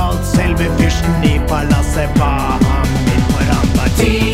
alt. Selve fyrsten i palasset ba ham inn foran partiet.